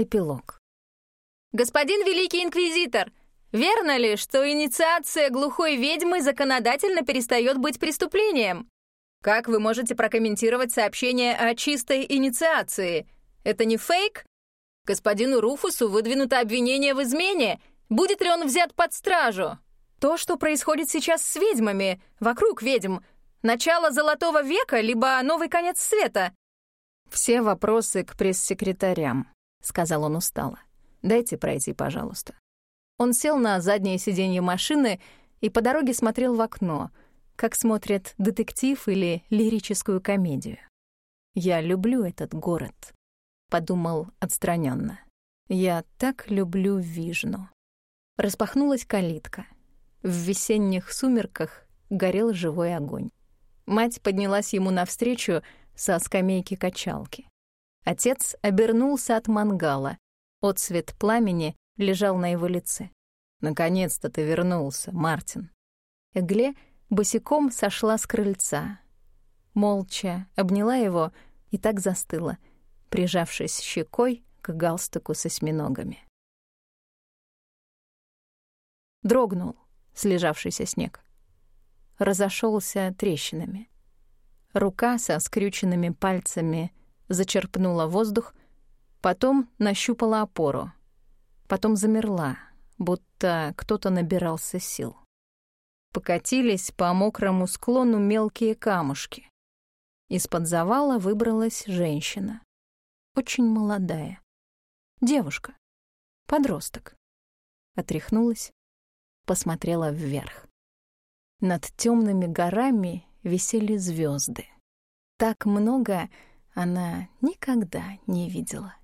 Эпилог. «Господин Великий Инквизитор, верно ли, что инициация глухой ведьмы законодательно перестает быть преступлением? Как вы можете прокомментировать сообщение о чистой инициации? Это не фейк? Господину Руфусу выдвинуто обвинение в измене. Будет ли он взят под стражу? То, что происходит сейчас с ведьмами, вокруг ведьм, начало Золотого века либо новый конец света?» Все вопросы к пресс-секретарям. — сказал он устало. «Дайте пройти, пожалуйста». Он сел на заднее сиденье машины и по дороге смотрел в окно, как смотрят детектив или лирическую комедию. «Я люблю этот город», — подумал отстраненно. «Я так люблю Вижну». Распахнулась калитка. В весенних сумерках горел живой огонь. Мать поднялась ему навстречу со скамейки качалки. Отец обернулся от мангала. Отсвет пламени лежал на его лице. «Наконец-то ты вернулся, Мартин». Эгле босиком сошла с крыльца. Молча обняла его и так застыла, прижавшись щекой к галстуку с осьминогами. Дрогнул слежавшийся снег. Разошелся трещинами. Рука со скрюченными пальцами зачерпнула воздух, потом нащупала опору. Потом замерла, будто кто-то набирался сил. Покатились по мокрому склону мелкие камушки. Из-под завала выбралась женщина. Очень молодая. Девушка. Подросток. Отряхнулась, посмотрела вверх. Над темными горами висели звезды. Так много, она никогда не видела.